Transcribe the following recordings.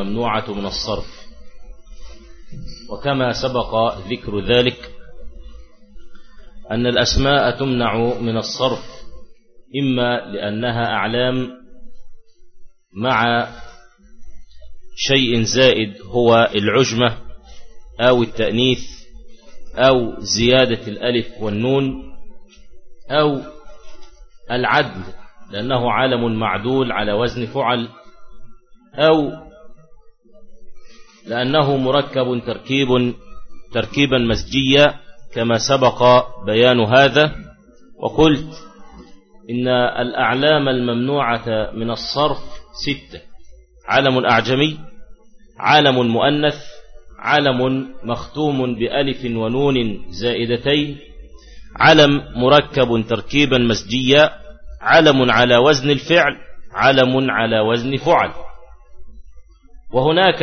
الممنوعة من الصرف. وكما سبق ذكر ذلك أن الأسماء تمنع من الصرف إما لأنها أعلام مع شيء زائد هو العجمة أو التأنيث أو زيادة الألف والنون أو العدل لأنه عالم معدول على وزن فعل أو لأنه مركب تركيب تركيبا مسجيا كما سبق بيان هذا. وقلت إن الأعلام الممنوعة من الصرف ستة علم أعجمي علم مؤنث علم مختوم بألف ونون زائدتين علم مركب تركيبا مسجيا علم على وزن الفعل علم على وزن فعل. وهناك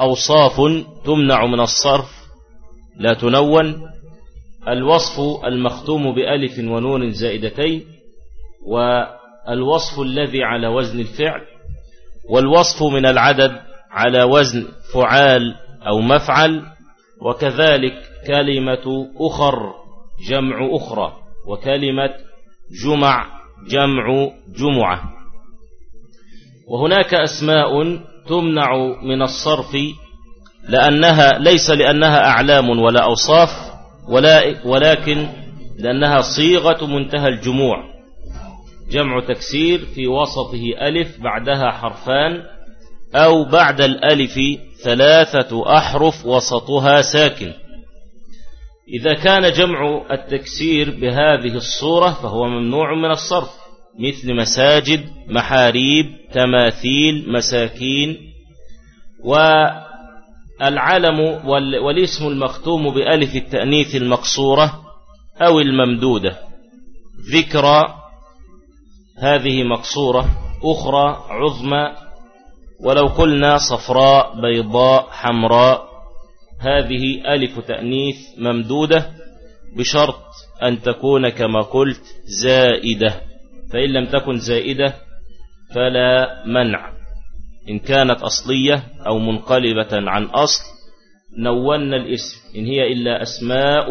أوصاف تمنع من الصرف. لا تنون. الوصف المختوم بألف ونون زائدتين والوصف الذي على وزن الفعل والوصف من العدد على وزن فعال أو مفعل وكذلك كلمة أخر جمع أخرى وكلمة جمع جمع جمعة. وهناك أسماء تمنع من الصرف لأنها ليس لأنها أعلام ولا أوصاف ولا ولكن لأنها صيغة منتهى الجموع. جمع تكسير في وسطه ألف بعدها حرفان أو بعد الألف ثلاثة أحرف وسطها ساكن. إذا كان جمع التكسير بهذه الصورة فهو ممنوع من الصرف. مثل مساجد محاريب تماثيل مساكين. والعلم والاسم المختوم بألف التأنيث المقصورة أو الممدودة. ذكرى هذه مقصورة. أخرى عظمى. ولو قلنا صفراء بيضاء حمراء. هذه ألف تأنيث ممدودة بشرط أن تكون كما قلت زائدة. فإن لم تكن زائدة فلا منع. إن كانت أصلية أو منقلبة عن أصل نونا الاسم. إن هي إلا أسماء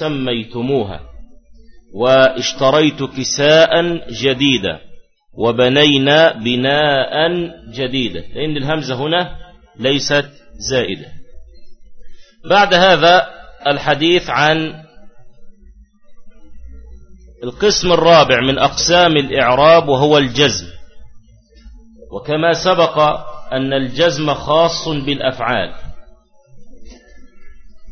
سميتموها. واشتريت كساء جديدا وبنينا بناء جديدا لأن الهمزة هنا ليست زائدة. بعد هذا الحديث عن القسم الرابع من أقسام الإعراب وهو الجزم. وكما سبق أن الجزم خاص بالأفعال.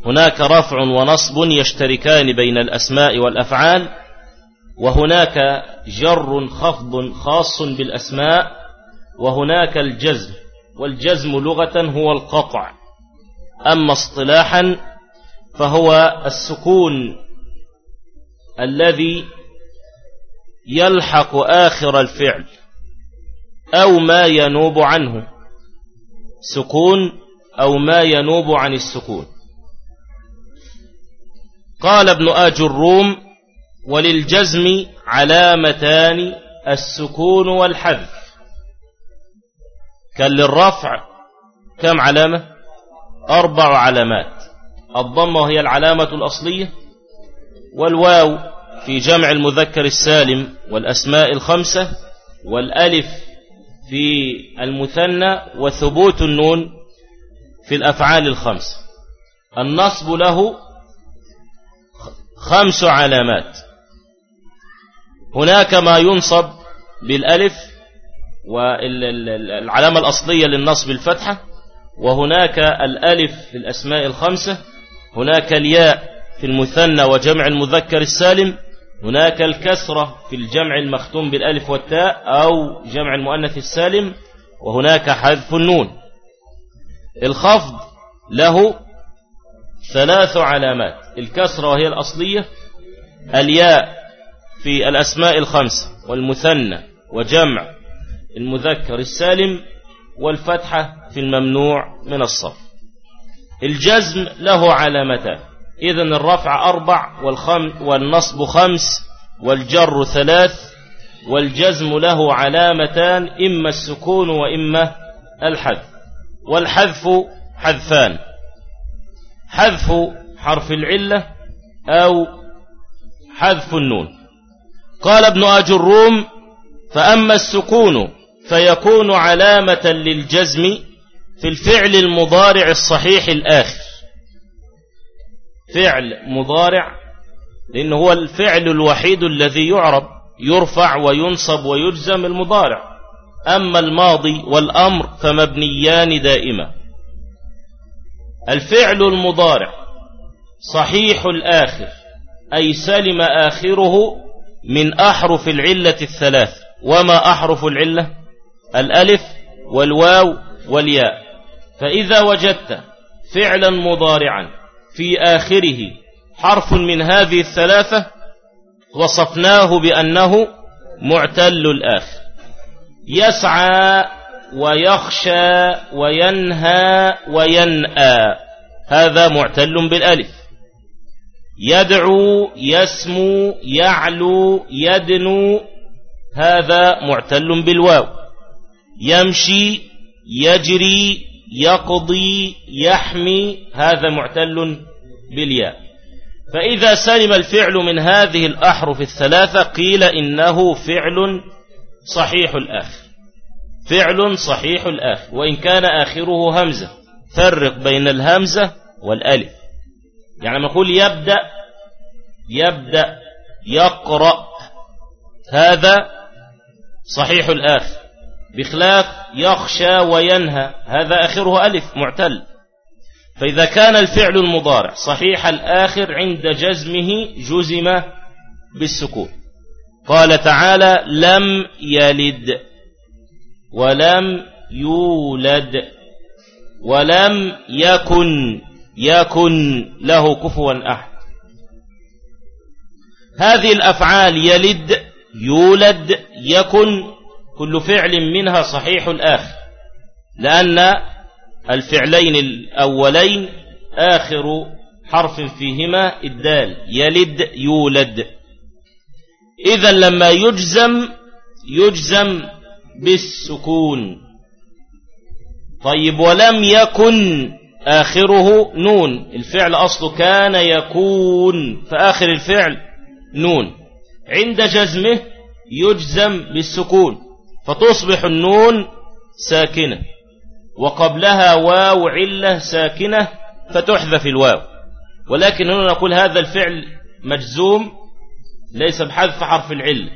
هناك رفع ونصب يشتركان بين الأسماء والأفعال وهناك جر خفض خاص بالأسماء وهناك الجزم والجزم لغة هو القطع. أما اصطلاحا فهو السكون الذي يلحق آخر الفعل أو ما ينوب عنه سكون أو ما ينوب عن السكون. قال ابن آج الروم وللجزم علامتان السكون والحذف. كان للرفع كم علامة؟ أربع علامات. الضمة وهي العلامة الأصلية والواو في جمع المذكر السالم والأسماء الخمسة والألف في المثنى وثبوت النون في الأفعال الخمسة النصب له خمس علامات. هناك ما ينصب بالألف والعلامة الأصلية للنصب الفتحة وهناك الألف في الأسماء الخمسة هناك الياء في المثنى وجمع المذكر السالم هناك الكسرة في الجمع المختوم بالألف والتاء أو جمع المؤنث السالم وهناك حذف النون. الخفض له ثلاث علامات. الكسرة وهي الأصلية الياء في الأسماء الخمسة والمثنى وجمع المذكر السالم والفتحة في الممنوع من الصرف. الجزم له علامتان. إذن الرفع أربع والخم والنصب خمس والجر ثلاث والجزم له علامتان إما السكون وإما الحذف والحذف حذفان. حذف حرف العلة أو حذف النون. قال ابن أجروم فأما السكون فيكون علامة للجزم في الفعل المضارع الصحيح الآخر. فعل مضارع لأنه هو الفعل الوحيد الذي يعرب يرفع وينصب ويجزم المضارع. أما الماضي والأمر فمبنيان دائما. الفعل المضارع صحيح الآخر أي سلم آخره من أحرف العلة الثلاث. وما أحرف العلة؟ الألف والواو والياء. فإذا وجدت فعلا مضارعا في آخره. حرف من هذه الثلاثة وصفناه بأنه معتل الآخر. يسعى ويخشى وينهى وينأى. هذا معتل بالألف. يدعو يسمو يعلو يدنو. هذا معتل بالواو. يمشي يجري يقضي يحمي هذا معتل بالياء. فإذا سلم الفعل من هذه الأحرف الثلاثة قيل إنه فعل صحيح الآخر فعل صحيح الآخر وإن كان آخره همزة. فرق بين الهمزة والألف. يعني نقول يبدأ يبدأ يقرأ هذا صحيح الآخر بخلاف يخشى وينهى. هذا آخره ألف معتل. فإذا كان الفعل المضارع صحيح الآخر عند جزمه جزم بالسكون. قال تعالى لم يلد ولم يولد ولم يكن يكن له كفوا أحد. هذه الأفعال يلد يولد يكن كل فعل منها صحيح الآخر لأن الفعلين الأولين آخر حرف فيهما الدال يلد يولد. إذا لما يجزم يجزم بالسكون. طيب ولم يكن آخره نون الفعل أصله كان يكون فآخر الفعل نون. عند جزمه يجزم بالسكون. فتصبح النون ساكنة وقبلها واو علة ساكنة فتحذف الواو. ولكن هنا نقول هذا الفعل مجزوم ليس بحذف حرف العلة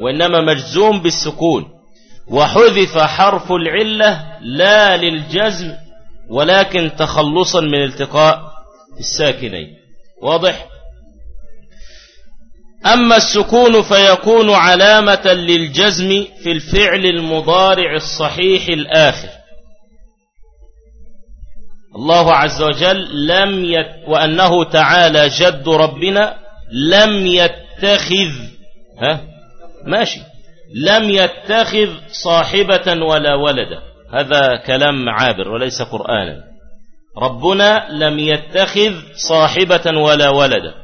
وإنما مجزوم بالسكون. وحذف حرف العلة لا للجزم ولكن تخلصا من التقاء الساكنين. واضح؟ أما السكون فيكون علامة للجزم في الفعل المضارع الصحيح الآخر. الله عز وجل لم يت وأنه تعالى جد ربنا لم يتخذ ها؟ ماشي. لم يتخذ صاحبة ولا ولدا. هذا كلام عابر وليس قرآنا. ربنا لم يتخذ صاحبة ولا ولدا.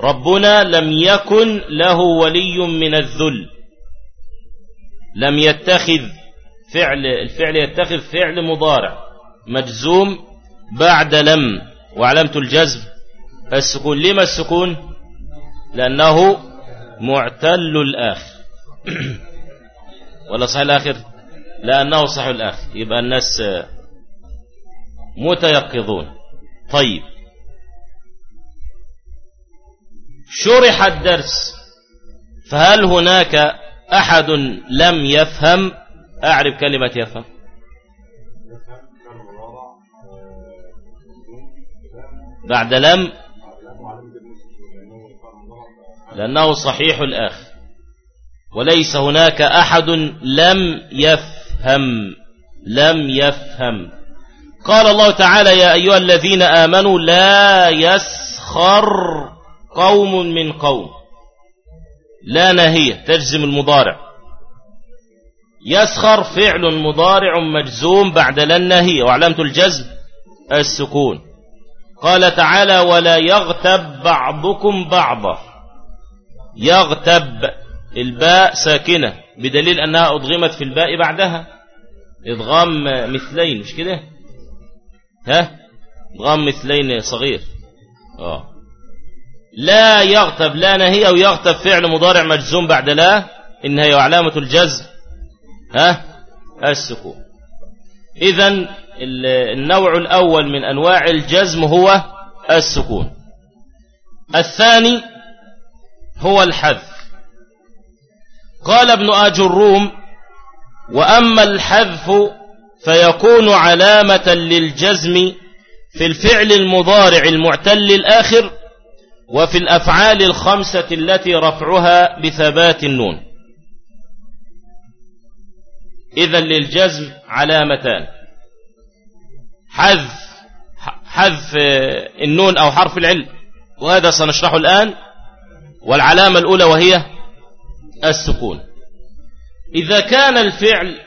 ربنا لم يكن له ولي من الذل. لم يتخذ فعل الفعل يتخذ فعل مضارع. مجزوم بعد لم. وعلامة الجزم. السكون لما السكون؟ لأنه معتل الآخر. ولا صحيح الآخر؟ لأنه صحيح الآخر. يبقى الناس متيقظون. طيب. شرح الدرس فهل هناك أحد لم يفهم؟ أعرف كلمة يفهم. بعد لم؟ لأنه صحيح الآخر. وليس هناك أحد لم يفهم. لم يفهم. قال الله تعالى يا أيها الذين آمنوا لا يسخر قوم من قوم. لا نهية تجزم المضارع. يسخر فعل مضارع مجزوم بعد لا النهية. وعلامة الجزم؟ السكون. قال تعالى ولا يغتب بعضكم بعضا. يغتب الباء ساكنة بدليل أنها أضغمت في الباء بعدها. ادغام مثلين مش كده؟ ها؟ ادغام مثلين صغير. آه. لا يغتب لا نهي أو يغتب فعل مضارع مجزوم بعد لا إنها هي علامة الجزم. ها؟ السكون. اذا النوع الأول من أنواع الجزم هو السكون. الثاني هو الحذف. قال ابن آج الروم وأما الحذف فيكون علامة للجزم في الفعل المضارع المعتل الآخر وفي الأفعال الخمسة التي رفعها بثبات النون. إذا للجزم علامتان. حذف حذف النون أو حرف العلم وهذا سنشرحه الآن. والعلامة الأولى وهي السكون. إذا كان الفعل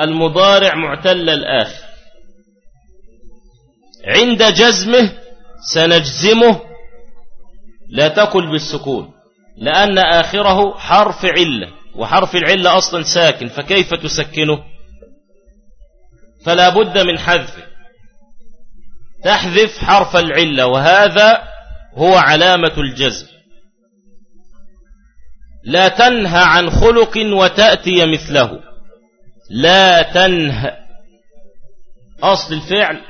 المضارع معتل الآخر عند جزمه سنجزمه لا تكل بالسكون لأن آخره حرف علة وحرف العلة أصلا ساكن فكيف تسكنه؟ فلا بد من حذفه تحذف حرف العلة وهذا هو علامة الجزم. لا تنهى عن خلق وتأتي مثله. لا تنهى أصل الفعل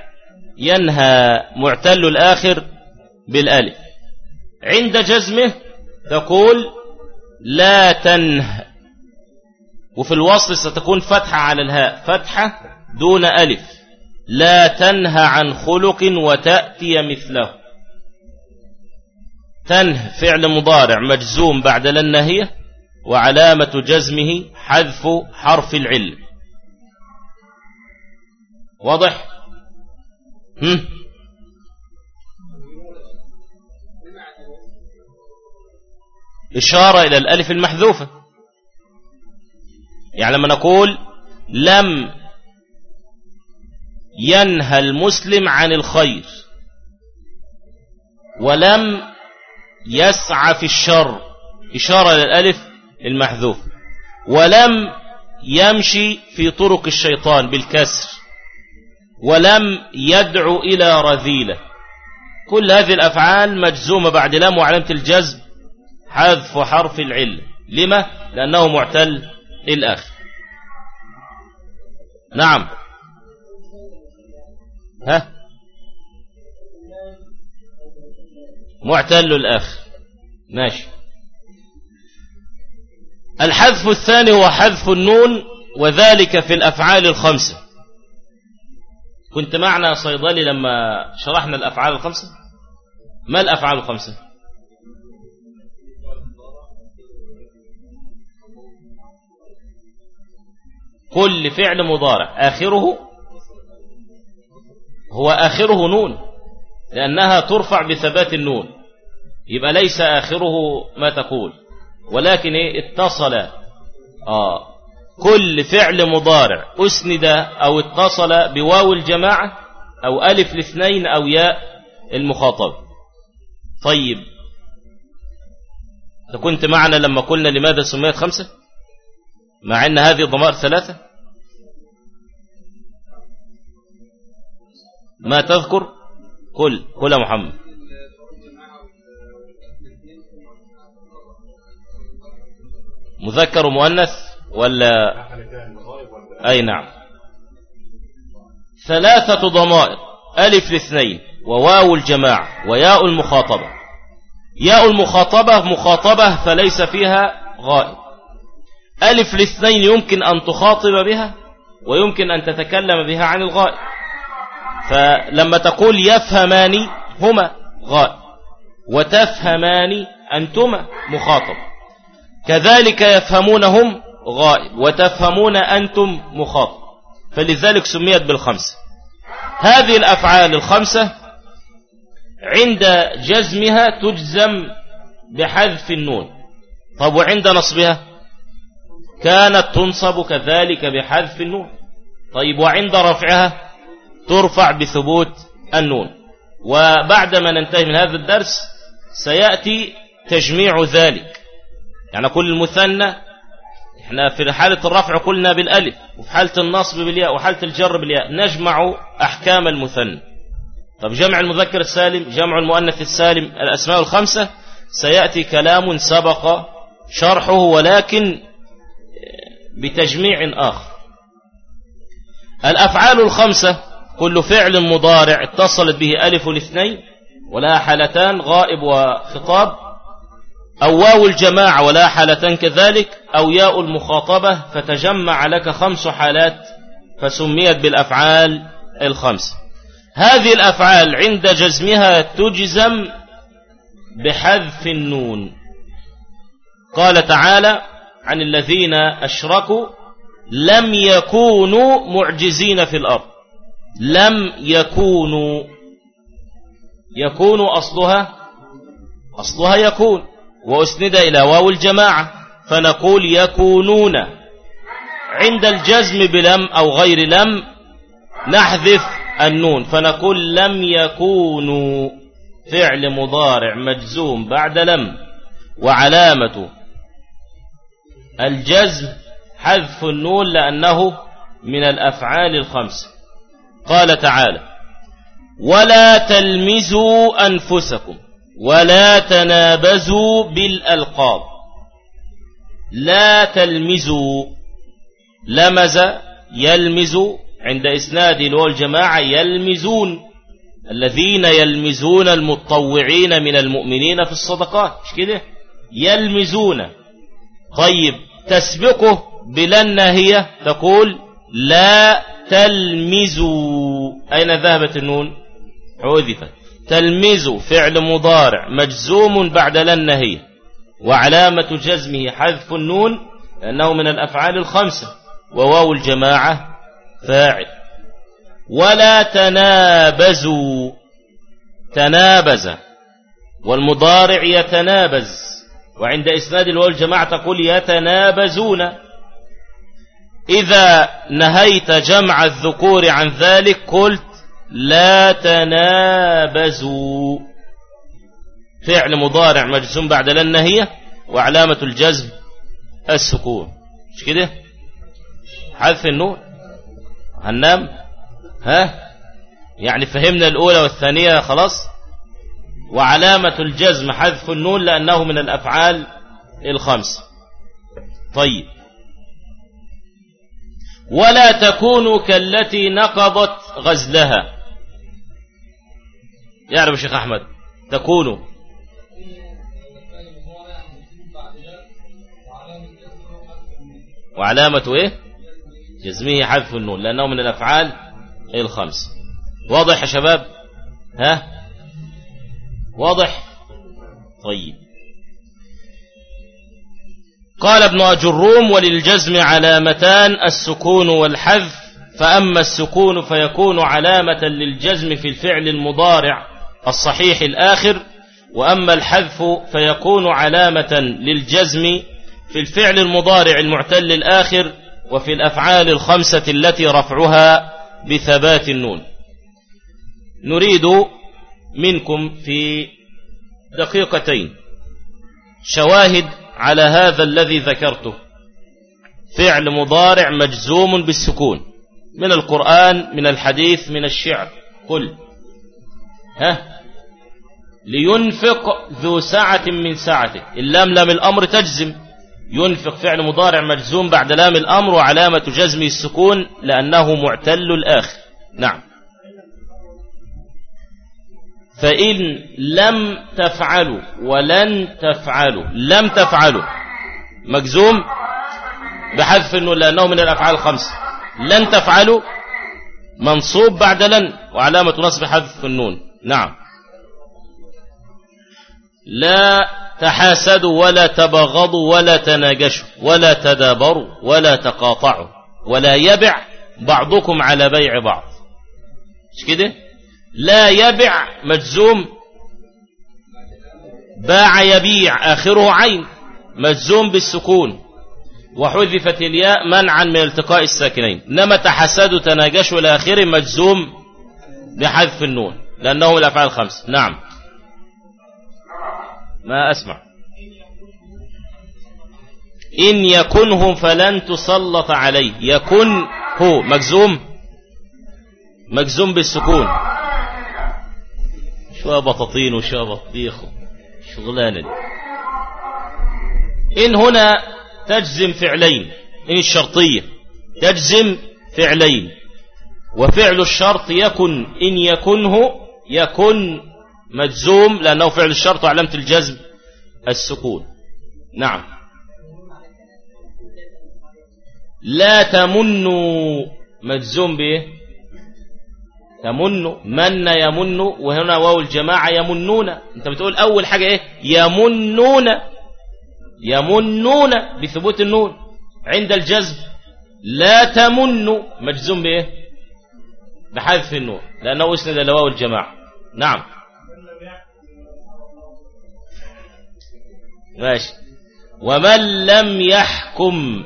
ينهى معتل الآخر بالألف. عند جزمه تقول لا تنهى وفي الوصل ستكون فتحة على الهاء فتحة دون ألف. لا تنهى عن خلق وتأتي مثله. تنه فعل مضارع مجزوم بعد للنهية وعلامة جزمه حذف حرف العلم. واضح؟ هم؟ إشارة إلى الألف المحذوفة. يعني لما نقول لم ينهى المسلم عن الخير ولم يسعى في الشر. إشارة للألف المحذوف. ولم يمشي في طرق الشيطان بالكسر. ولم يدعو إلى رذيلة. كل هذه الأفعال مجزومة بعد لام وعلامة الجزم. حذف حرف العلة لما؟ لأنه معتل الآخر نعم. ها؟ معتل الآخر ماشي. الحذف الثاني هو حذف النون وذلك في الأفعال الخمسة. كنت معنا صيدلي لما شرحنا الأفعال الخمسة؟ ما الأفعال الخمسة؟ كل فعل مضارع. آخره هو آخره نون لأنها ترفع بثبات النون. يبقى ليس آخره ما تقول. ولكن إيه؟ اتصل. آه. كل فعل مضارع أسند أو اتصل بواو الجماعة أو ألف الاثنين أو ياء المخاطب. طيب. كنت معنا لما قلنا لماذا سميت خمسة؟ مع أن هذه الضمائر ثلاثة. ما تذكر؟ قل قل يا محمد. مذكر ومؤنث ولا؟ أي نعم. ثلاثة ضمائر ألف الاثنين وواو الجماعة وياء المخاطبة. ياء المخاطبة مخاطبة فليس فيها غائب. ألف الاثنين يمكن أن تخاطب بها ويمكن أن تتكلم بها عن الغائب. فلما تقول يفهمان هما غائب وتفهمان أنتما مخاطب. كذلك يفهمونهم غائب وتفهمون أنتم مخاطب. فلذلك سميت بالخمسة. هذه الأفعال الخمسة عند جزمها تجزم بحذف النون. طب وعند نصبها؟ كانت تنصب كذلك بحذف النون. طيب وعند رفعها؟ ترفع بثبوت النون. وبعدما ننتهي من هذا الدرس سيأتي تجميع ذلك. يعني كل المثنى إحنا في حالة الرفع قلنا بالألف وفي حالة النصب بالياء وحالة الجر بالياء نجمع أحكام المثنى. طب جمع المذكر السالم جمع المؤنث السالم الأسماء الخمسة سيأتي كلام سبق شرحه ولكن بتجميع آخر. الأفعال الخمسة كل فعل مضارع اتصلت به ألف الاثنين ولا حالتان غائب وخطاب أو واو الجماعة ولا حالتان كذلك أو ياء المخاطبة فتجمع لك خمس حالات فسميت بالأفعال الخمسة هذه الأفعال عند جزمها تجزم بحذف النون. قال تعالى عن الذين أشركوا لم يكونوا معجزين في الأرض لم يكونوا يكون أصلها أصلها يكون وأسند إلى واو الجماعة فنقول يكونون. عند الجزم بلم أو غير لم نحذف النون فنقول لم يكونوا. فعل مضارع مجزوم بعد لم وعلامة الجزم حذف النون لأنه من الأفعال الخمس. قال تعالى ولا تلمزوا أنفسكم ولا تنابزوا بالألقاب لا تلمزوا لمز يلمز عند إسناد الواو الجماعة يلمزون الذين يلمزون المتطوعين من المؤمنين في الصدقات مش كده؟ يلمزون. طيب تسبقه بلا الناهية تقول لا تلمزوا. أين ذهبت النون؟ حذفت تلمزوا. فعل مضارع. مجزوم بعد لا الناهية وعلامة جزمه حذف النون لأنه من الأفعال الخمسة. وواو الجماعة فاعل. ولا تنابزوا. تنابز. والمضارع يتنابز. وعند إسناد الواو الجماعة تقول يتنابزون. إذا نهيت جمع الذكور عن ذلك قلت لا تنابزوا. فعل مضارع مجزوم بعد لا النهية وعلامة الجزم السكون. مش كده؟ حذف النون. هننام. ها؟ يعني فهمنا الأولى والثانية خلاص؟ وعلامة الجزم حذف النون لأنه من الأفعال الخمس. طيب. ولا تكونوا كالتي نقضت غزلها. يعرف الشيخ أحمد تكونوا. وعلامة إيه؟ جزمه حذف النون لأنه من الأفعال الخمس. واضح يا شباب؟ ها؟ واضح؟ طيب. قال ابن أجروم وللجزم علامتان السكون والحذف فأما السكون فيكون علامة للجزم في الفعل المضارع الصحيح الآخر وأما الحذف فيكون علامة للجزم في الفعل المضارع المعتل الآخر وفي الأفعال الخمسة التي رفعها بثبات النون. نريد منكم في دقيقتين شواهد على هذا الذي ذكرته. فعل مضارع مجزوم بالسكون. من القرآن من الحديث من الشعر. قل. ها؟ لينفق ذو سعة من سعته. اللام لام الأمر تجزم. ينفق فعل مضارع مجزوم بعد لام الأمر وعلامة جزمه السكون لأنه معتل الآخر. نعم. فإن لم تفعلوا ولن تفعلوا لم تفعلوا. مجزوم بحذف إنه لأنه من الأفعال الخمسه لن تفعلوا منصوب بعد لن وعلامة نصب حذف النون. نعم. لا تحاسدوا ولا تبغضوا ولا تناجشوا ولا تدابروا ولا تقاطعوا ولا يبع بعضكم على بيع بعض. مش كده؟ لا يبع مجزوم. باع يبيع آخره عين. مجزوم بالسكون. وحذفت الياء منعا من التقاء الساكنين. نما تحسد تناجش الآخر مجزوم بحذف النون لأنه الأفعال الخمس نعم. ما أسمع. إن يكنهم فلن تسلط عليه. يكن هو مجزوم. مجزوم بالسكون. شوية بطاطين وشوية بطيخ شغلانة دي. إن هنا تجزم فعلين إن الشرطية تجزم فعلين. وفعل الشرط يكن إن يكنه يكن مجزوم لأنه فعل الشرط وعلامة الجزم السكون. نعم. لا تمنوا مجزوم به تمن من يمن وهنا واو الجماعة يمنون. انت بتقول أول حاجة إيه؟ يمنون. يمنون بثبوت النون. عند الجزم لا تمنوا مجزوم بإيه؟ بحذف النون. لأنه أسند لواو الجماعة. نعم. ماشي. ومن لم يحكم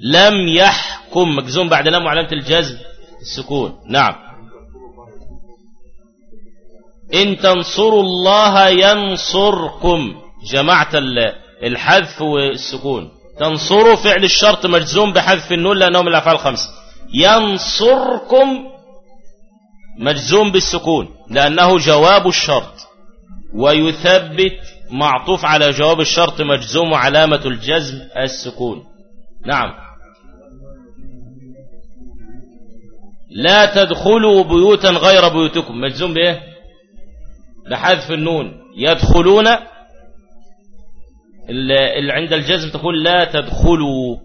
لم يحكم. مجزوم بعد لام وعلامة الجزم. السكون. نعم. إن تنصروا الله ينصركم. جمعت الحذف والسكون. تنصروا فعل الشرط مجزوم بحذف النون لأنه من الأفعال الخمسة ينصركم مجزوم بالسكون لأنه جواب الشرط. ويثبت معطوف على جواب الشرط مجزوم علامة الجزم السكون. نعم. لا تدخلوا بيوتا غير بيوتكم. مجزوم بإيه؟ بحذف النون. يدخلون اللي عند الجزم تقول لا تدخلوا.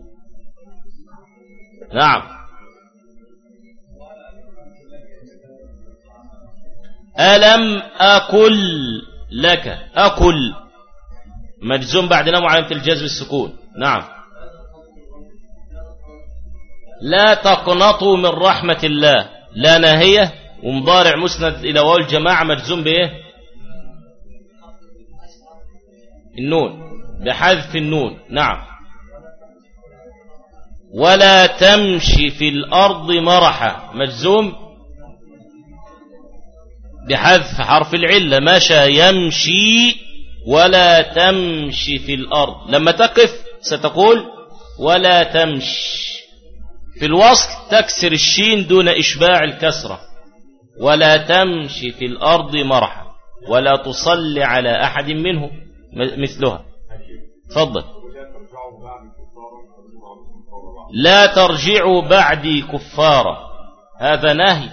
نعم. ألم أكل لك؟ أكل مجزوم بعد نوم علامة الجزم السكون. نعم. لا تقنطوا من رحمة الله. لا ناهية. ومضارع مسند إلى واو الجماعة مجزوم بإيه؟ النون. بحذف النون. نعم. ولا تمشي في الأرض مرحا. مجزوم؟ بحذف حرف العلة. مشى يمشي ولا تمشي في الأرض. لما تقف ستقول ولا تمشي. في الوصل تكسر الشين دون إشباع الكسرة ولا تمشي في الأرض مرحا ولا تصلي على أحد منهم مثلها. تفضل. لا ترجعوا بعدي كفارا هذا نهي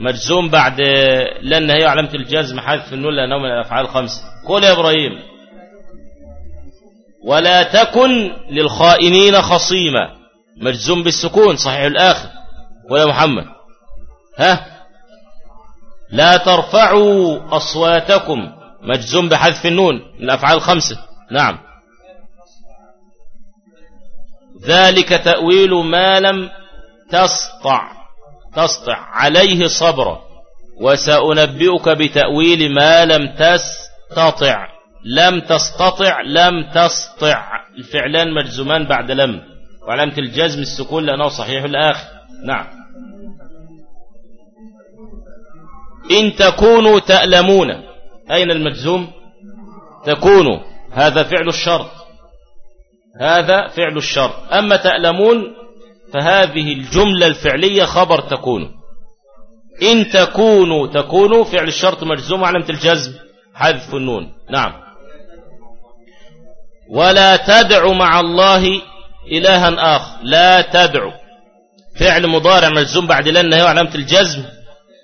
مجزوم بعد لأن هي علامة الجزم حذف النون لأنه من الأفعال الخمسة. قول يا إبراهيم. ولا تكن للخائنين خصيما. مجزوم بالسكون صحيح الآخر. ويا محمد. ها؟ لا ترفعوا أصواتكم. مجزوم بحذف النون الأفعال الخمسة. نعم. ذلك تأويل ما لم تسطع. تسطع عليه صبرا. وسأنبئك بتأويل ما لم تستطع. لم تستطع لم تسطع. الفعلان مجزومان بعد لم. وعلامة الجزم السكون لأنه صحيح الآخر. نعم. إن تكونوا تألمون. أين المجزوم؟ تكونوا. هذا فعل الشرط. هذا فعل الشرط. أما تألمون فهذه الجملة الفعلية خبر تكونوا إن تكونوا تكونوا فعل الشرط مجزوم علامة الجزم حذف النون. نعم. ولا تدع مع الله إلها آخر. لا تدعو. فعل مضارع مجزوم بعد لن هي علامة الجزم.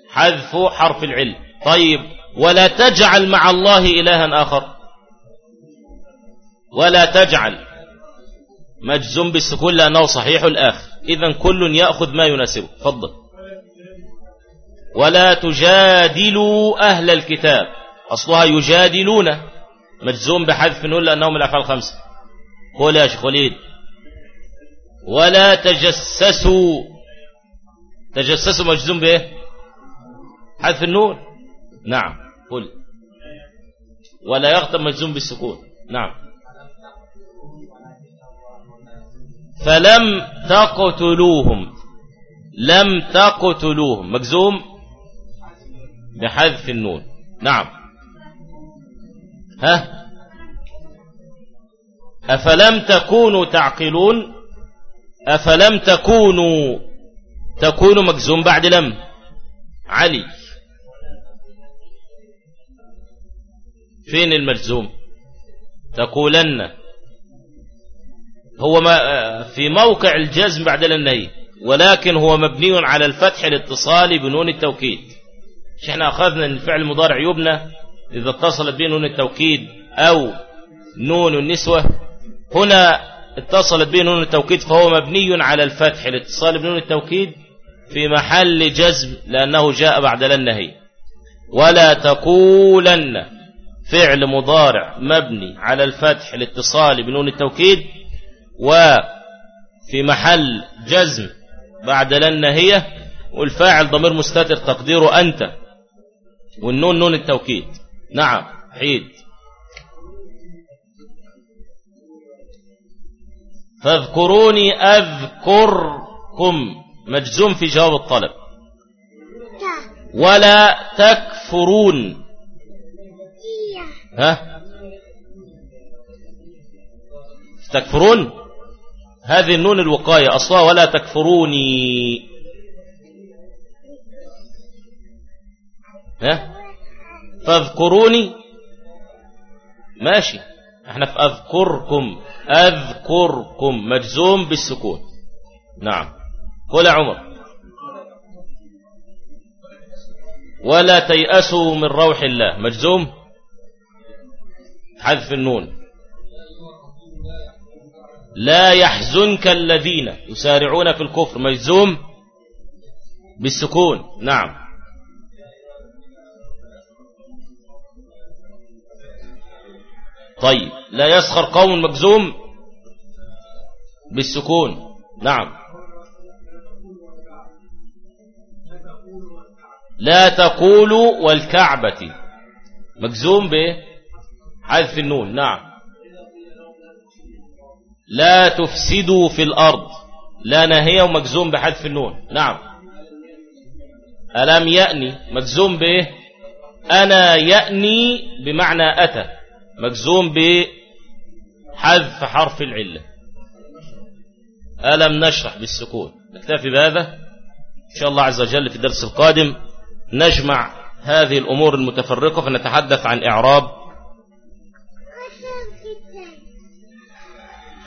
حذف حرف العلم طيب ولا تجعل مع الله إلها آخر. ولا تجعل. مجزوم بالسكون لأنه صحيح الآخر. إذا كل يأخذ ما يناسبه. فضل ولا تجادلوا أهل الكتاب. أصلها يجادلون. مجزوم بحذف نون لأنه من الأفعال الخمسة. قول يا شيخ وليد. ولا تجسسوا. تجسسوا مجزوم به حذف النون. نعم. قل. ولا يغتب مجزوم بالسكون. نعم. فلم تقتلوهم. لم تقتلوهم. مجزوم بحذف النون. نعم. ها؟ أفلم تكونوا تعقلون؟ أفلم تكونوا تكونوا مجزوم بعد لم؟ علي. فين المجزوم؟ تقولن. هو ما في موقع الجزم بعد النهي ولكن هو مبني على الفتح الاتصالي بنون التوكيد. مش إحنا أخذنا ان الفعل المضارع يبنى إذا اتصلت به نون التوكيد أو نون النسوة. هنا اتصلت به نون التوكيد فهو مبني على الفتح. الاتصال بنون التوكيد في محل جزم لأنه جاء بعد النهي. ولا تقولن فعل مضارع مبني على الفتح. الاتصال بنون التوكيد وفي محل جزم بعد النهية والفاعل ضمير مستتر تقديره أنت والنون نون التوكيد. نعم حيد فاذكروني أذكركم. مجزوم في جواب الطلب. ولا تكفرون. ها؟ تكفرون؟ هذه النون الوقاية أصلا ولا تكفروني. ها؟ فاذكروني. ماشي. إحنا في أذكركم أذكركم مجزوم بالسكون نعم. قول عمر. ولا تيأسوا من روح الله. مجزوم؟ حذف النون. لا يحزنك الذين يسارعون في الكفر. مجزوم؟ بالسكون. نعم. طيب لا يسخر قوم مجزوم بالسكون. نعم. لا تقولوا والكعبة. مجزوم بحذف النون. نعم. لا تفسدوا في الأرض. لا نهي ومجزوم بحذف النون. نعم. ألم يأني؟ مجزوم به أنا يأني بمعنى أتى. مجزوم بحذف حرف العلة. ألم نشرح بالسكون؟ نكتفي بهذا؟ إن شاء الله عز وجل في الدرس القادم نجمع هذه الأمور المتفرقة فنتحدث عن إعراب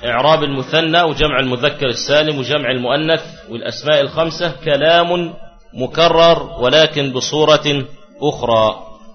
إعراب المثنى وجمع المذكر السالم وجمع المؤنث والأسماء الخمسة كلام مكرر ولكن بصورة أخرى.